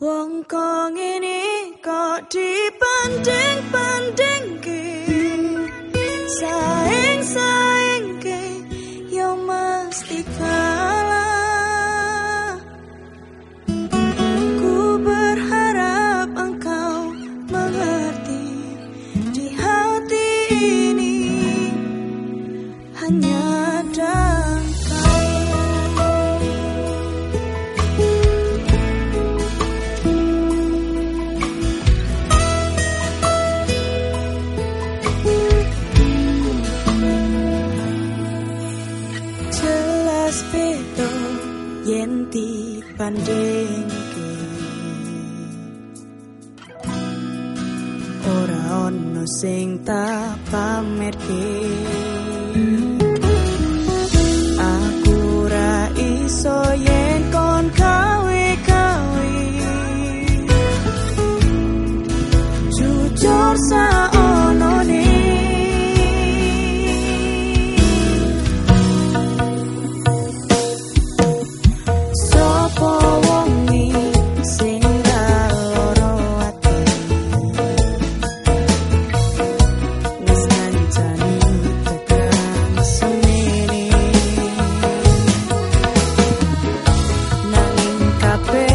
Wong kok ngene kok dipanding-panding ke beda yen dibandingke ora ono sing tak pamerke. Aku ra iso yen papel.